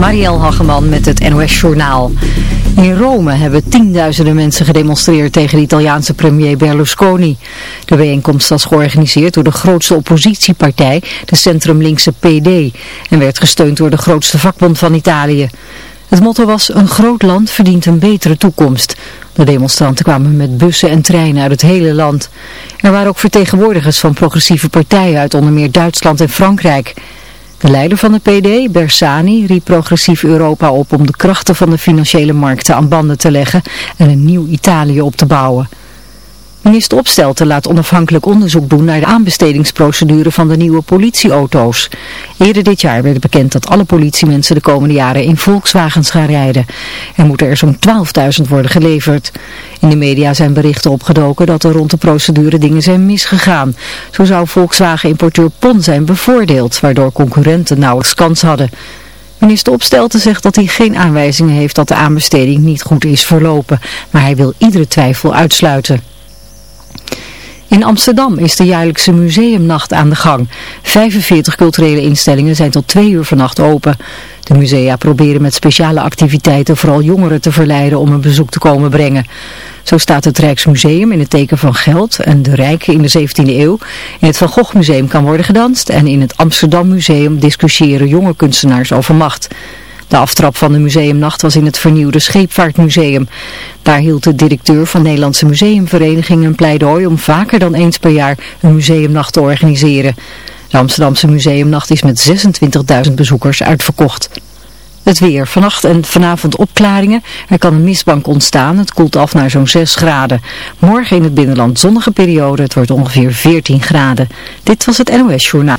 Marielle Hageman met het NOS Journaal. In Rome hebben tienduizenden mensen gedemonstreerd tegen de Italiaanse premier Berlusconi. De bijeenkomst was georganiseerd door de grootste oppositiepartij, de centrumlinkse PD, en werd gesteund door de grootste vakbond van Italië. Het motto was, een groot land verdient een betere toekomst. De demonstranten kwamen met bussen en treinen uit het hele land. Er waren ook vertegenwoordigers van progressieve partijen uit onder meer Duitsland en Frankrijk. De leider van de PD, Bersani, riep progressief Europa op om de krachten van de financiële markten aan banden te leggen en een nieuw Italië op te bouwen. Minister Opstelten laat onafhankelijk onderzoek doen naar de aanbestedingsprocedure van de nieuwe politieauto's. Eerder dit jaar werd bekend dat alle politiemensen de komende jaren in Volkswagens gaan rijden. Er moeten er zo'n 12.000 worden geleverd. In de media zijn berichten opgedoken dat er rond de procedure dingen zijn misgegaan. Zo zou Volkswagen-importeur PON zijn bevoordeeld, waardoor concurrenten nauwelijks kans hadden. Minister Opstelten zegt dat hij geen aanwijzingen heeft dat de aanbesteding niet goed is verlopen, maar hij wil iedere twijfel uitsluiten. In Amsterdam is de jaarlijkse museumnacht aan de gang. 45 culturele instellingen zijn tot twee uur vannacht open. De musea proberen met speciale activiteiten vooral jongeren te verleiden om een bezoek te komen brengen. Zo staat het Rijksmuseum in het teken van geld en de rijken in de 17e eeuw. In het Van Gogh Museum kan worden gedanst en in het Amsterdam Museum discussiëren jonge kunstenaars over macht. De aftrap van de museumnacht was in het vernieuwde Scheepvaartmuseum. Daar hield de directeur van de Nederlandse Museumvereniging een pleidooi om vaker dan eens per jaar een museumnacht te organiseren. De Amsterdamse museumnacht is met 26.000 bezoekers uitverkocht. Het weer. Vannacht en vanavond opklaringen. Er kan een mistbank ontstaan. Het koelt af naar zo'n 6 graden. Morgen in het binnenland zonnige periode. Het wordt ongeveer 14 graden. Dit was het NOS Journaal.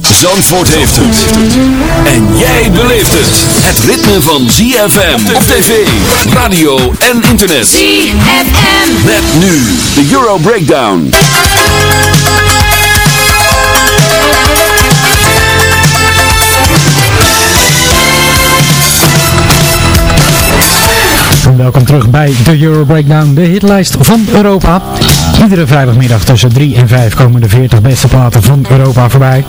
Zandvoort heeft het. En jij beleeft het. Het ritme van ZFM op tv, radio en internet. ZFM. Met nu de Euro Breakdown. Welkom terug bij de Euro Breakdown, de hitlijst van Europa. Iedere vrijdagmiddag tussen 3 en 5 komen de 40 beste platen van Europa voorbij.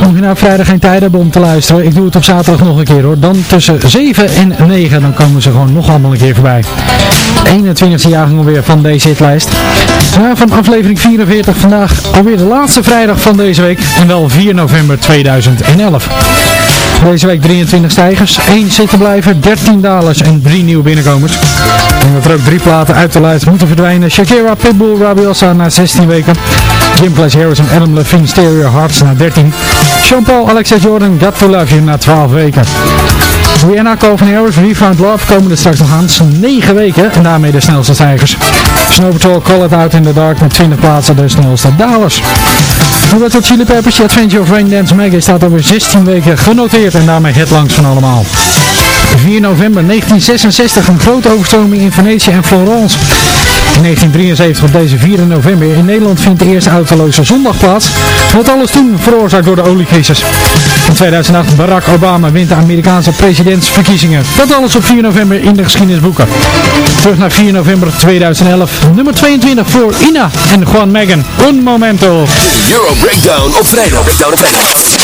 Mocht je nou vrijdag geen tijd hebben om te luisteren, ik doe het op zaterdag nog een keer hoor. Dan tussen 7 en 9, dan komen ze gewoon nog allemaal een keer voorbij. 21e jaargang alweer van deze hitlijst. Van aflevering 44 vandaag alweer de laatste vrijdag van deze week. En wel 4 november 2011. Deze week 23 stijgers, 1 zitten blijven, 13 dalers en 3 nieuwe binnenkomers. En dat er ook drie platen uit de lijst moeten verdwijnen. Shakira, Pitbull, Rabiosa na 16 weken. Jim Place Harris en Adam Levine, Stereo Hearts na 13. Sean Paul, Alexa Jordan, Got To Love You na 12 weken. Rihanna, Calvin Harris, We Found Love komen er straks nog aan. 9 weken en daarmee de snelste stijgers. Snow Patrol, Call It Out in the Dark met 20 plaatsen de snelste dalers. Red Hot Chili Peppers, Adventure of Rain Dance Maggie staat over 16 weken genoteerd en daarmee het langs van allemaal. 4 november 1966 een grote overstroming in Venetië en Florence. In 1973 op deze 4 november in Nederland vindt de eerste autoloze zondag plaats. Wat alles toen veroorzaakt door de oliecrisis. In 2008 Barack Obama wint de Amerikaanse presidentsverkiezingen. Dat alles op 4 november in de geschiedenisboeken. Terug naar 4 november 2011. Nummer 22 voor Ina en Juan Megan. Un momento. Euro Breakdown vrijdag. Breakdown op vrijdag.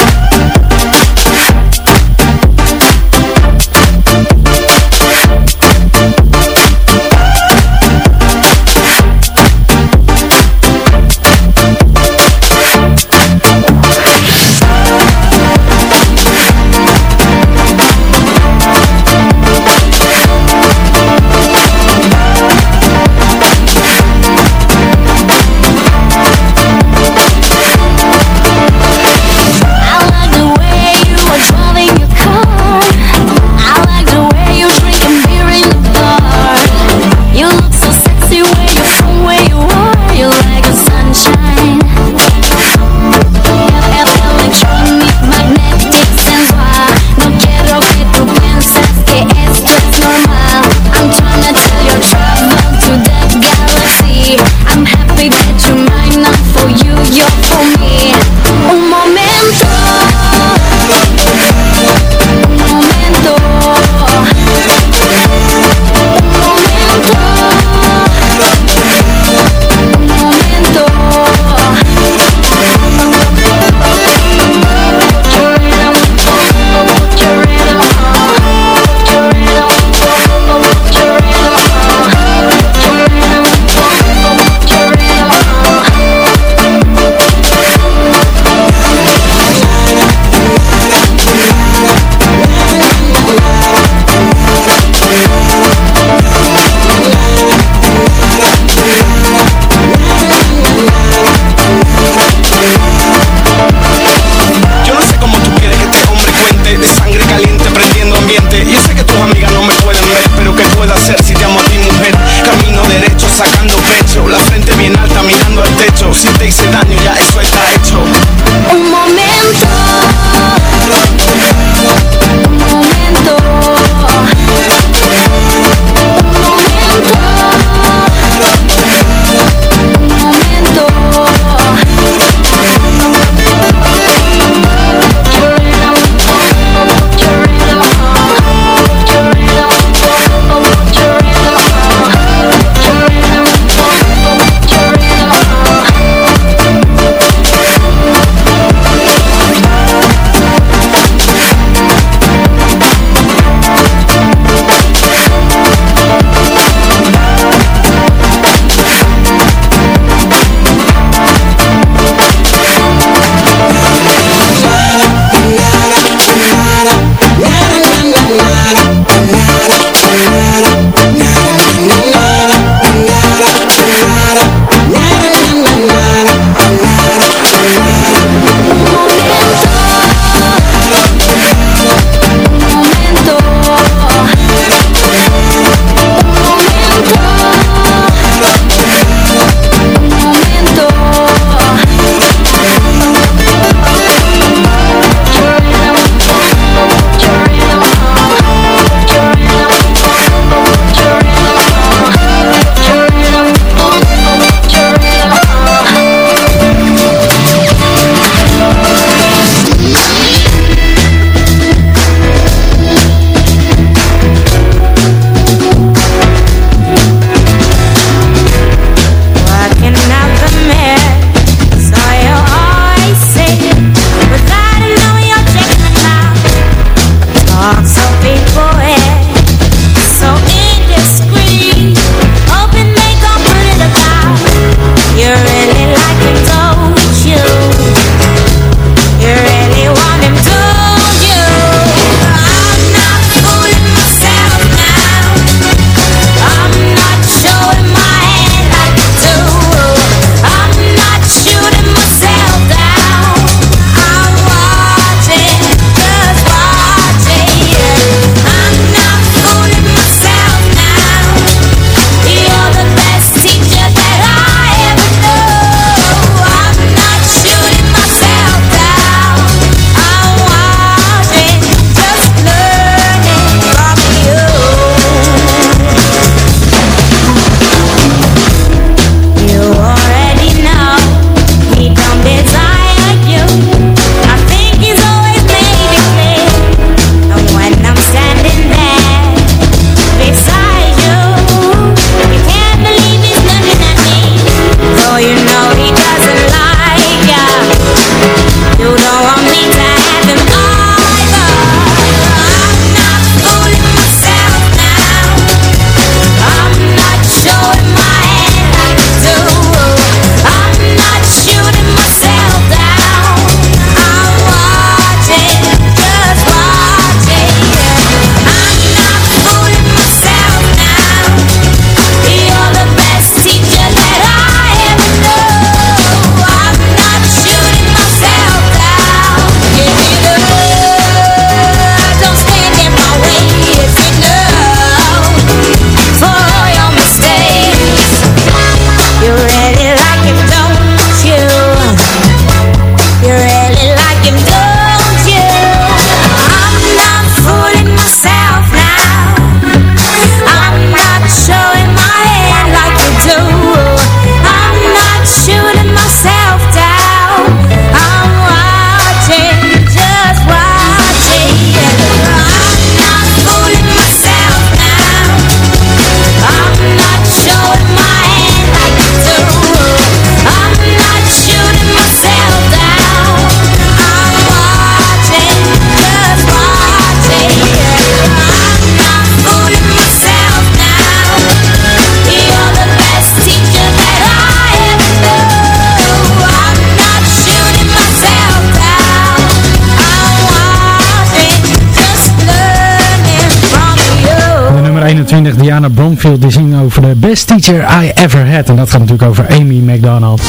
Diana Bromfield die zingen over de best teacher I ever had. En dat gaat natuurlijk over Amy McDonald.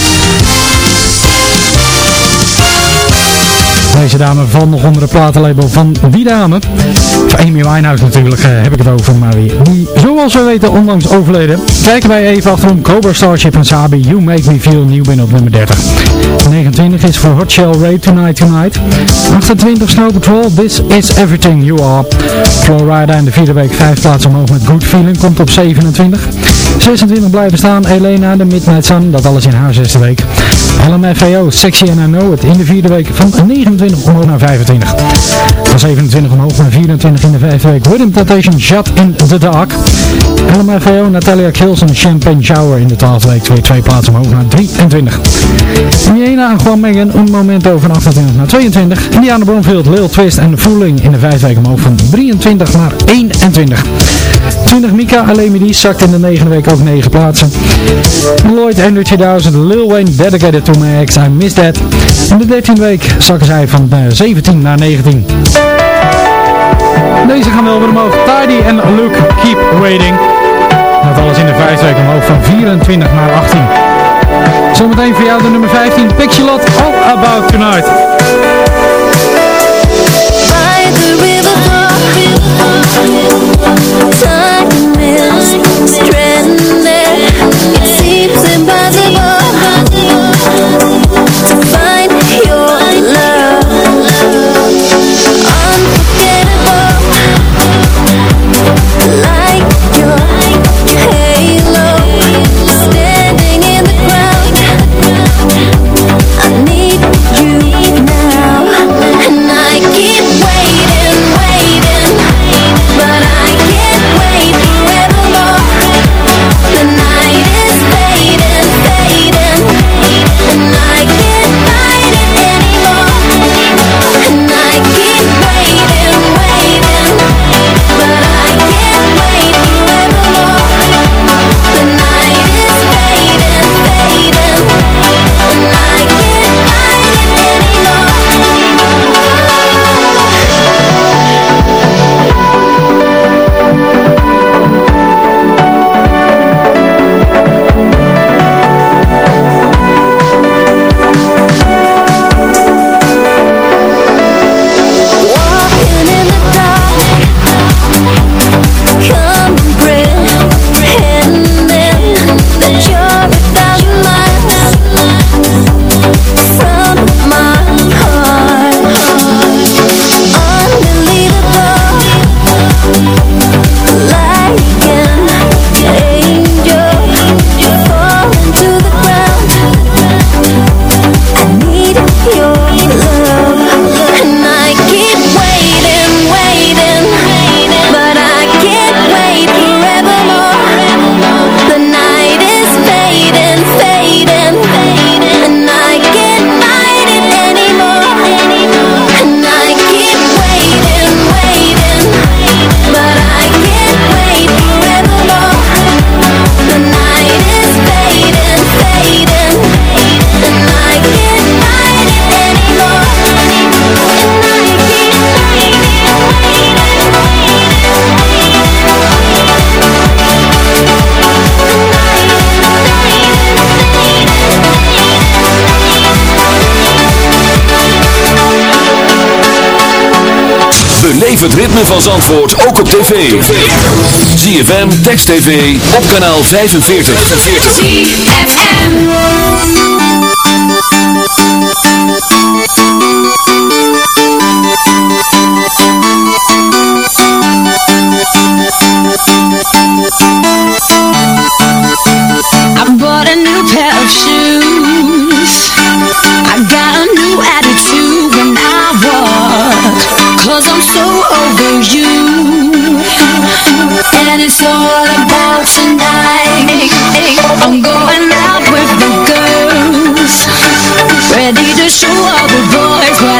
Deze dame valt nog onder het platenlabel van die dame. Van Amy Winehouse natuurlijk uh, heb ik het over. Maar wie, zoals we weten, onlangs overleden. Kijken wij even achterom. Cobra Starship en Sabi, You Make Me Feel Nieuw binnen op nummer 30. 29 is voor Hot Shell Ray Tonight Tonight. 28 Snow Patrol, This Is Everything You Are. Florida in de vierde week 5 plaatsen omhoog met Good Feeling komt op 27. 26 blijven staan Elena, de Midnight Sun, dat alles in haar zesde week. LMFAO, Sexy and I Know It in de vierde week van 29 omhoog naar 25. Van 27 omhoog naar 24 in de vijfde week. Rhythm Temptation, Shut in the Dark. LMFAO, Natalia Kills en Champagne Shower in de twaalfde week. Twee, twee plaatsen omhoog naar 23. Jena en Juan Megan, een moment over 28 naar 22. Indiana Bromfield, Lil Twist en Fooling in de vijfde week omhoog van 23 naar 21. 20 Mika, Alemidi zakt in de negende week ook 9 plaatsen. Lloyd Andrew 2000, Lil Wayne, Dedicated to My Ex, I Miss That. In de 13e week zakken zij van 17 naar 19. Deze gaan wel weer omhoog. Tidy en Luke, Keep Waiting. Dat alles in de vijfde week omhoog van 24 naar 18. Zometeen voor jou de nummer 15, Picture Lot, All About Tonight. By the river het ritme van Zandvoort ook op tv. ZFM, Text TV, op kanaal 45. ZFM. I a new pair of shoes. Cause I'm so over you. And it's all about tonight. I'm going out with the girls. Ready to show all the boys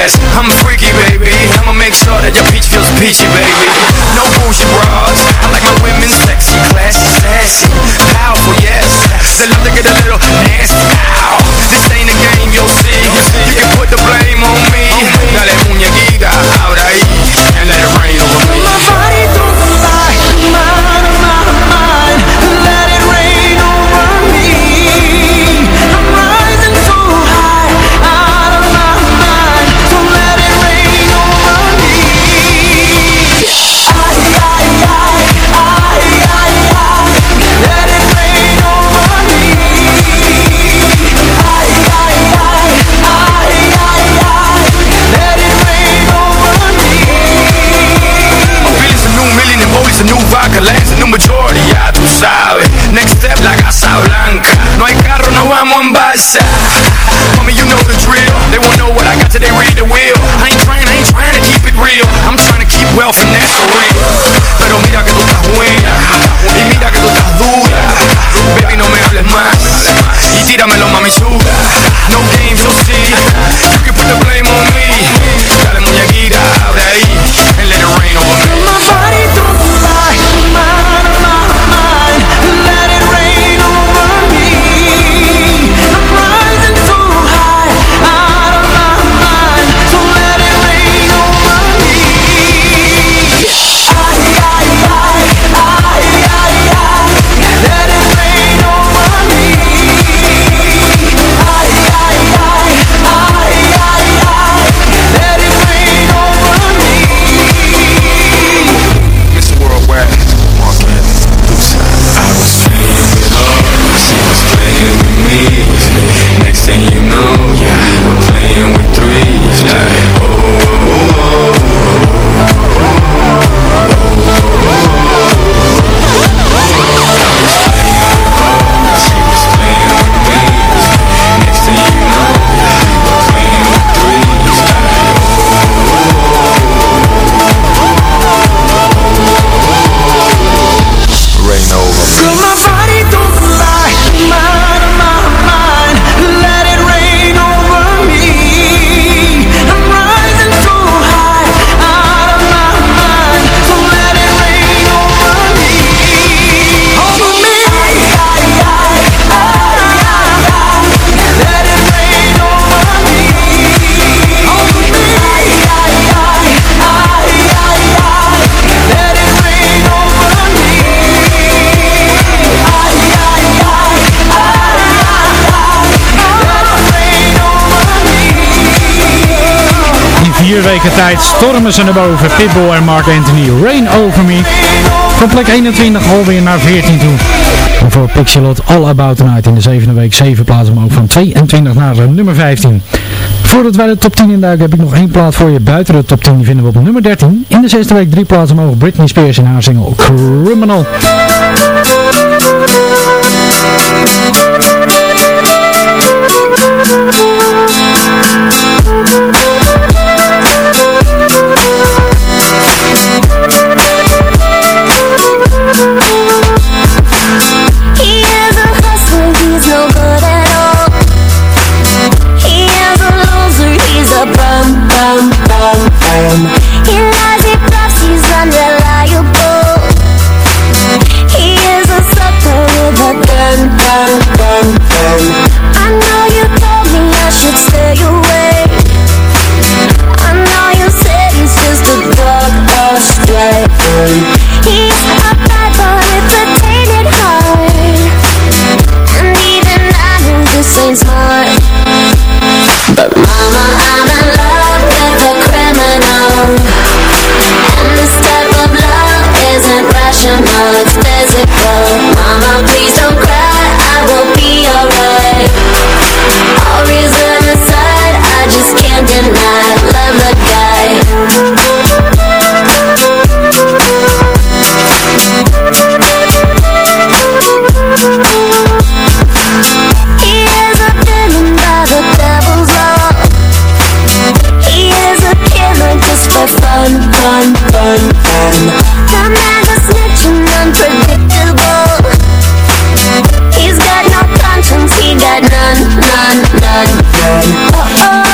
I'm freaky, baby. I'ma make sure that your peach feels peachy, baby. weken tijd stormen ze naar boven. Pitbull en Mark Anthony, Rain Over Me. Van plek 21 alweer naar 14 toe. En voor Pixelot All About Tonight in de zevende week 7 plaatsen omhoog van 22 naar eh, nummer 15. Voordat wij de top 10 induiken heb ik nog één plaat voor je. Buiten de top 10 vinden we op nummer 13. In de zesde week 3 plaatsen omhoog Britney Spears in haar single Criminal. эм, эм, эм И ради прав сезон желаю пол И из-за сотового But then, then, then, then I know you told me I should stay away. I know you said it's just a dog of stray He's a bad boy with a tainted heart. And even I know this ain't smart. Run, run, run, run. The as a snitch and unpredictable. He's got no conscience, he got none, none, none, none. Oh, oh.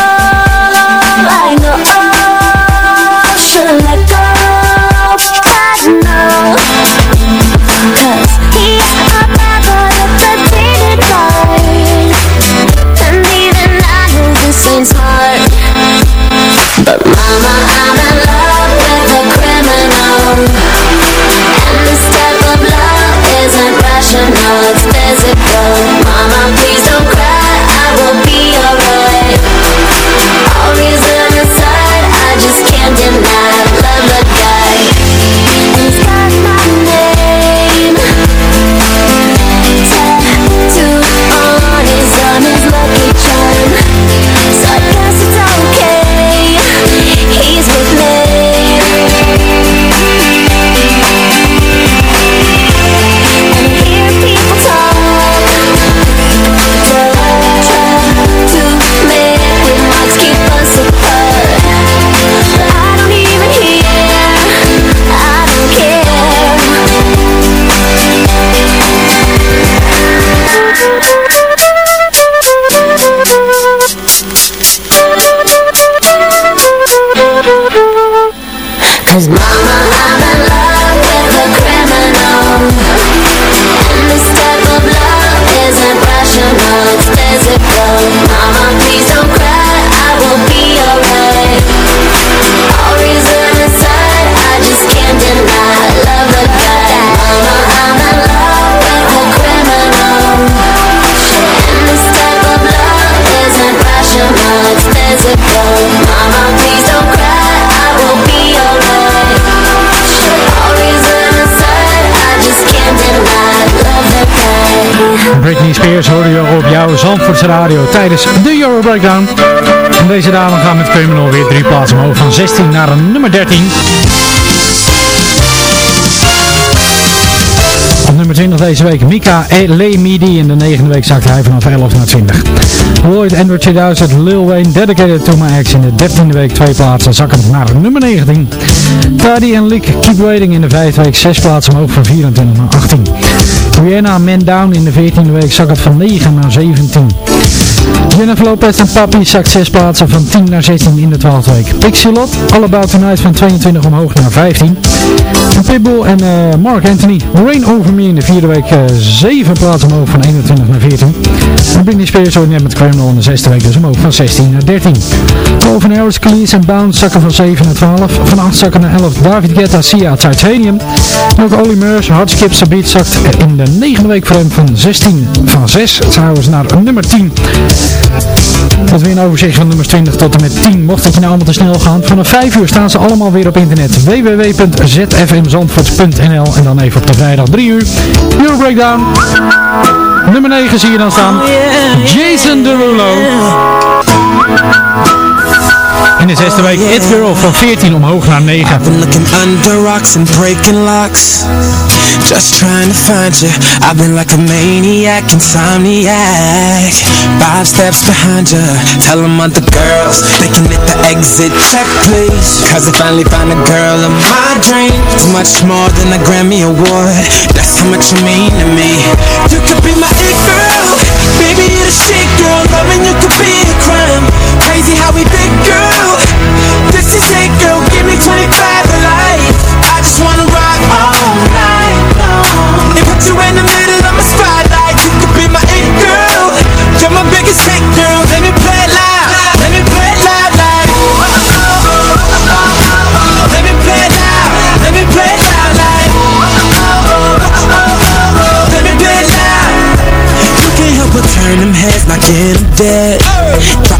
Zandvoortse radio tijdens de Euro Breakdown. Deze dame gaat met Criminal weer drie plaatsen omhoog van 16 naar een nummer 13. Op nummer 20 deze week Mika Le Midi. In de negende week zakte hij vanaf 11 naar 20. Lloyd Andrew 2000 Lil Wayne Dedicated to My Ex. In de dertiende week twee plaatsen zakkend naar nummer 19. Taddy en Lick Keep Waiting in de vijfde week zes plaatsen omhoog van 24 naar 18. Rihanna Man Down in de 14e week zakkend van 9 naar 17. Jennifer Lopez en Papi zakt 6 plaatsen van 10 naar 16 in de 12e week. Pixie Lot, All Tonight van 22 omhoog naar 15. En Pitbull en uh, Mark Anthony, Rain Over Me in de vierde week uh, 7 plaatsen omhoog van 21 naar 14. En Britney Spears zo net met Criminal in de zesde week dus omhoog van 16 naar 13. Calvin Harris, Cleese en Bounce zakken van 7 naar 12. Van 8 zakken naar 11 David Guetta, Sia, Titanium. En ook Olly Murs, Hardskip Beat zakt in de negende week voor hem van 16 van 6 trouwens naar nummer 10. Dat weer een overzicht van nummers 20 tot en met 10. Mocht het je nou allemaal te snel gaan, vanaf 5 uur staan ze allemaal weer op internet. www.zfmzandvoort.nl En dan even op de vrijdag 3 uur. Euro Breakdown. Nummer 9 zie je dan staan. Jason Derulo. In de zesde week ah, It Girl van 14 omhoog naar 9. Been looking under rocks and breaking locks. Just trying to find you. I've been like a maniac, insomniac. Five steps behind you Tell them other girls They can hit the exit check please. Cause I finally found a girl of my dreams much more than a Grammy award. That's how much you mean to me. You could be my it girl Baby you're the shit girl. Loving you could be a crime Crazy how we fit girl. This is it girl. Give me 25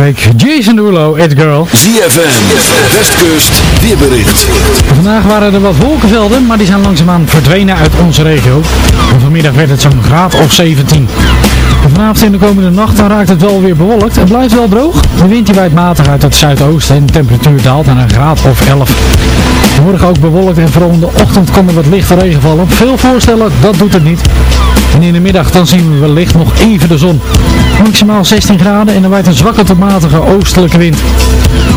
9 van deze week, Jason Derulo, It Girl. ZFM, Westkust, weerbericht. Vandaag waren er wat wolkenvelden, maar die zijn langzaamaan verdwenen uit onze regio. En vanmiddag werd het zo'n graad of 17. En vanavond en de komende nacht dan raakt het wel weer bewolkt. Het blijft wel droog. De wind die waait matig uit het zuidoosten en de temperatuur daalt naar een graad of 11. Morgen ook bewolkt en vooral in de ochtend kan er wat lichte regen vallen. Veel voorstellen, dat doet het niet. En in de middag dan zien we wellicht nog even de zon. Maximaal 16 graden en er waait een zwakke tot matige oostelijke wind.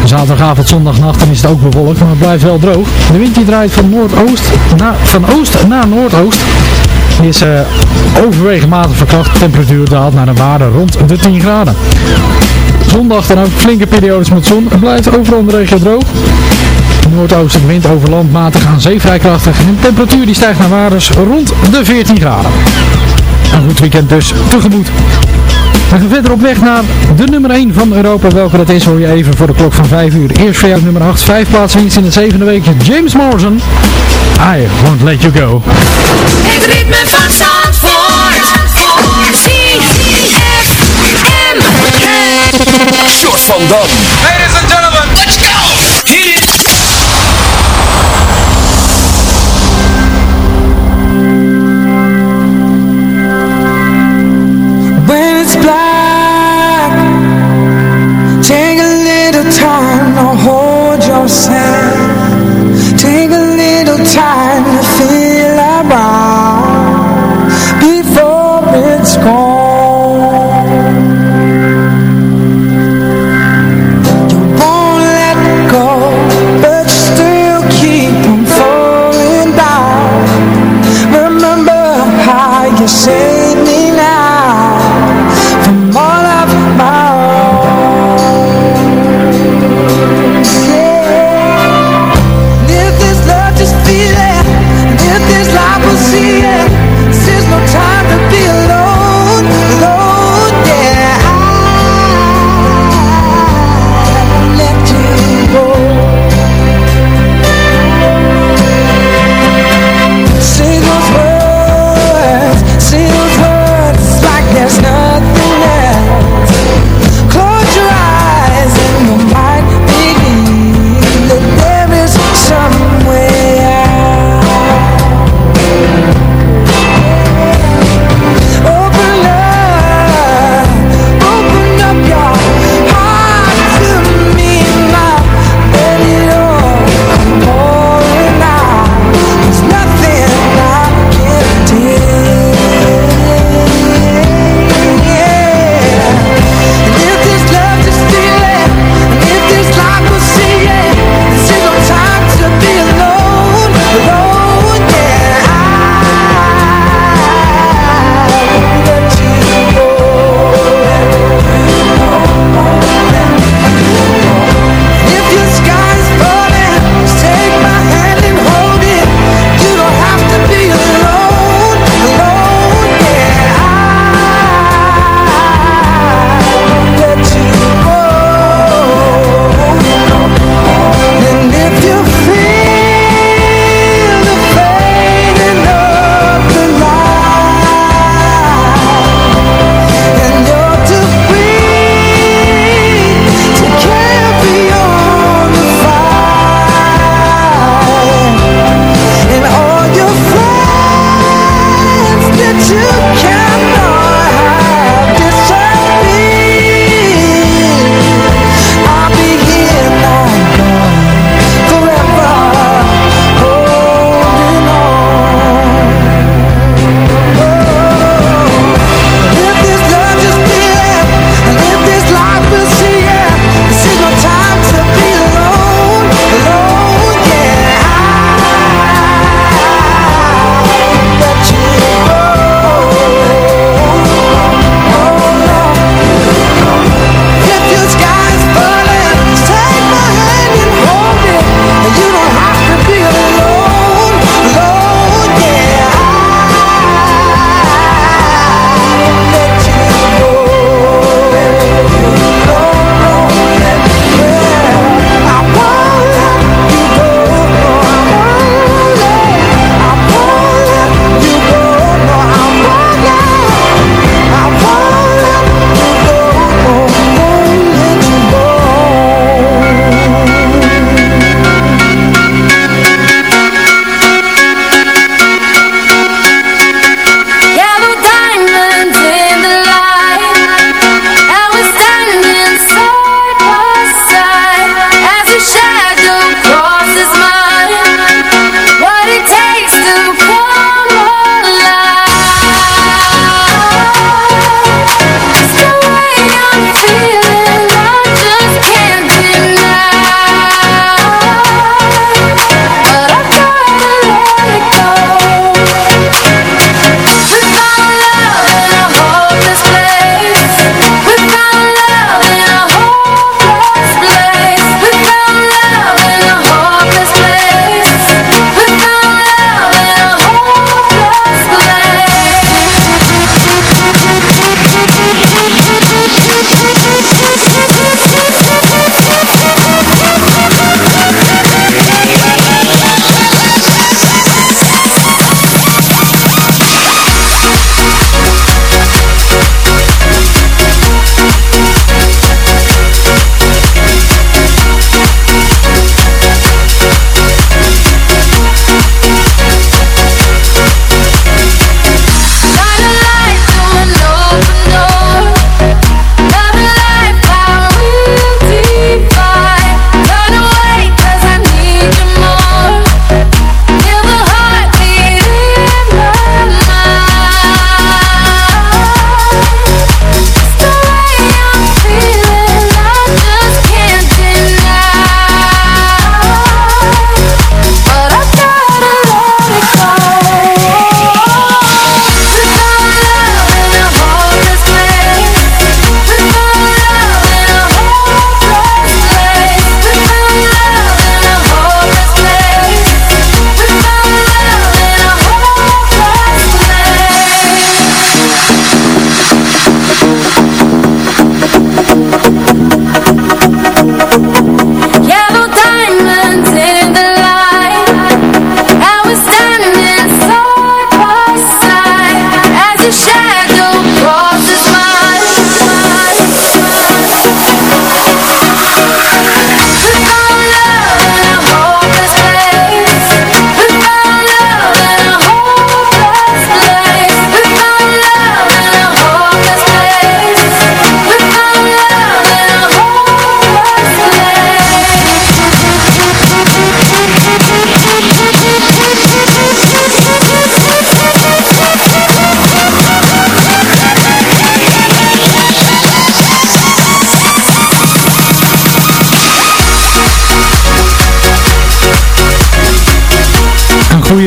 Zaterdagavond, zondagnacht dan is het ook bewolkt, maar het blijft wel droog. De wind die draait van, noordoost naar, van oost naar noordoost. Is uh, overwegend matig verkracht. De temperatuur daalt naar een waarde rond de 10 graden. Zondag dan ook flinke periodes met zon. Het blijft overal in de droog. Noordoosten wind over land matig aan zee vrij krachtig. En de temperatuur die stijgt naar waardes rond de 14 graden. Een goed weekend dus tegemoet. We gaan verder op weg naar de nummer 1 van Europa. Welke dat is hoor je even voor de klok van 5 uur. Eerst voor jou nummer 8. 5 plaatswinst in het zevende weekje. James Morrison. I won't let you go. Het ritme van Zandvoort. Short van Dam.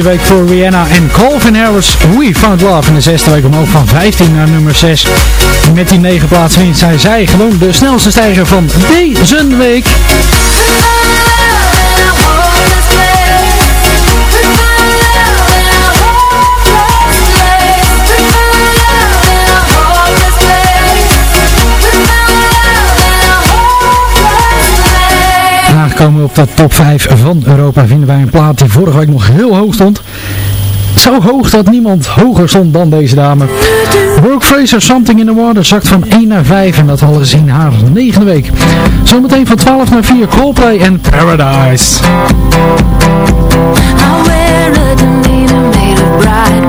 week voor Rihanna en Colvin Harris. We Found Love in de zesde week omhoog van 15 naar nummer 6. Met die negen plaatsen in zijn zij gewoon de snelste stijger van deze week. komen op dat top 5 van Europa vinden wij een plaat die vorige week nog heel hoog stond. Zo hoog dat niemand hoger stond dan deze dame. Brooke Fraser Something in the Water zakt van 1 naar 5 en dat hadden we zien haar negende week. Zometeen van 12 naar 4 Coldplay en Paradise. I wear a made of bright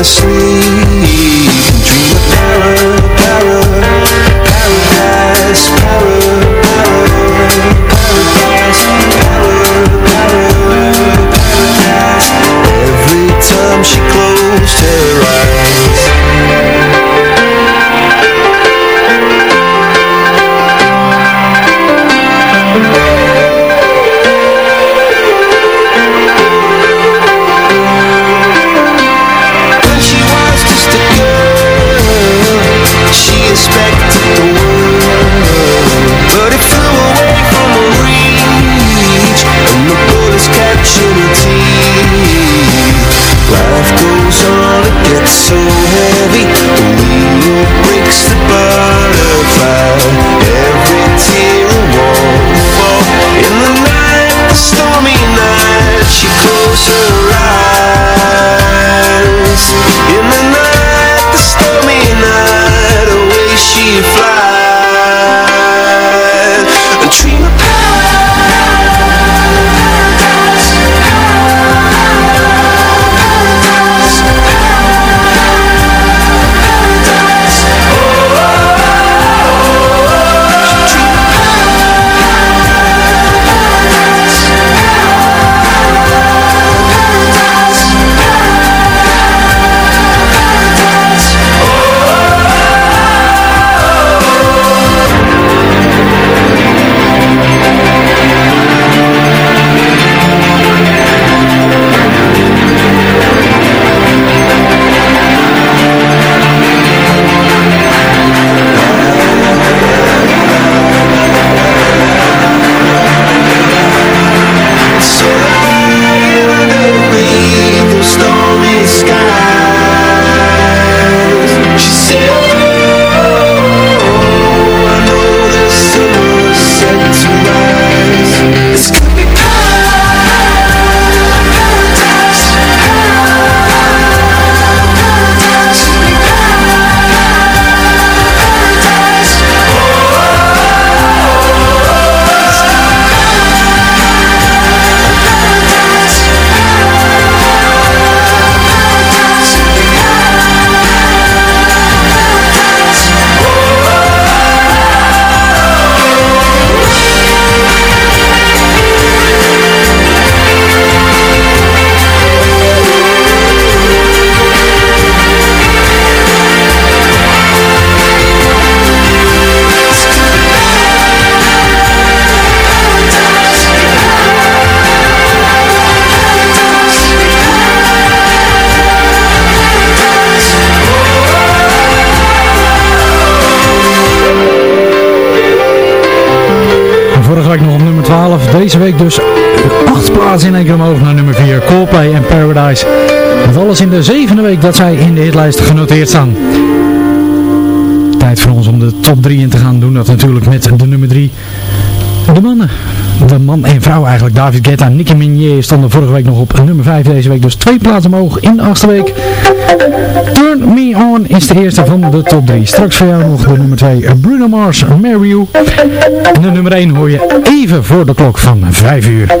asleep Deze week dus 8 plaatsen in één keer omhoog naar nummer 4. Coldplay en Paradise. Met alles in de zevende week dat zij in de hitlijst genoteerd staan. Tijd voor ons om de top 3 in te gaan doen. Dat natuurlijk met de nummer 3. De mannen. De man en vrouw eigenlijk. David Guetta en Nicki Minaj stonden vorige week nog op nummer 5. Deze week dus twee plaatsen omhoog in de achtste week. Turn Me On is de eerste van de top 3. Straks voor jou nog de nummer 2 Bruno Mars, Marry. En de nummer 1 hoor je even voor de klok van 5 uur.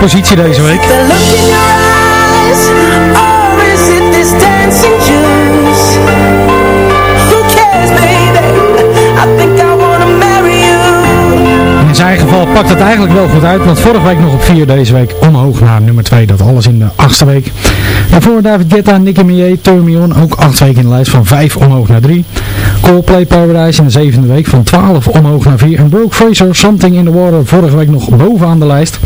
positie deze week. In zijn geval pakt het eigenlijk wel goed uit, want vorige week nog op 4, deze week omhoog naar nummer 2. Dat alles in de achtste week. Daarvoor David Guetta, Nicky Millet, Turmion, ook 8 weken in de lijst van 5 omhoog naar 3. Coldplay Paradise in de zevende week van 12 omhoog naar 4. En Broke Fraser, Something in the Water, vorige week nog bovenaan de lijst.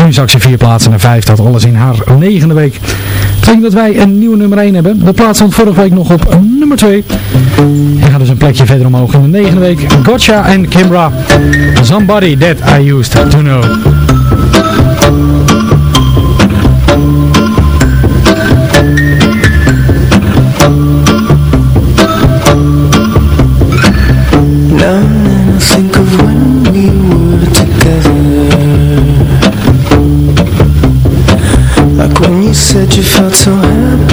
Nu actie ze vier plaatsen naar vijf. Dat alles in haar negende week. Klinkt dat wij een nieuwe nummer 1 hebben. De plaats stond vorige week nog op nummer 2. We gaan dus een plekje verder omhoog in de negende week. Gotcha en Kimbra. Somebody that I used to know. you felt so happy.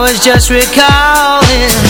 was just recalling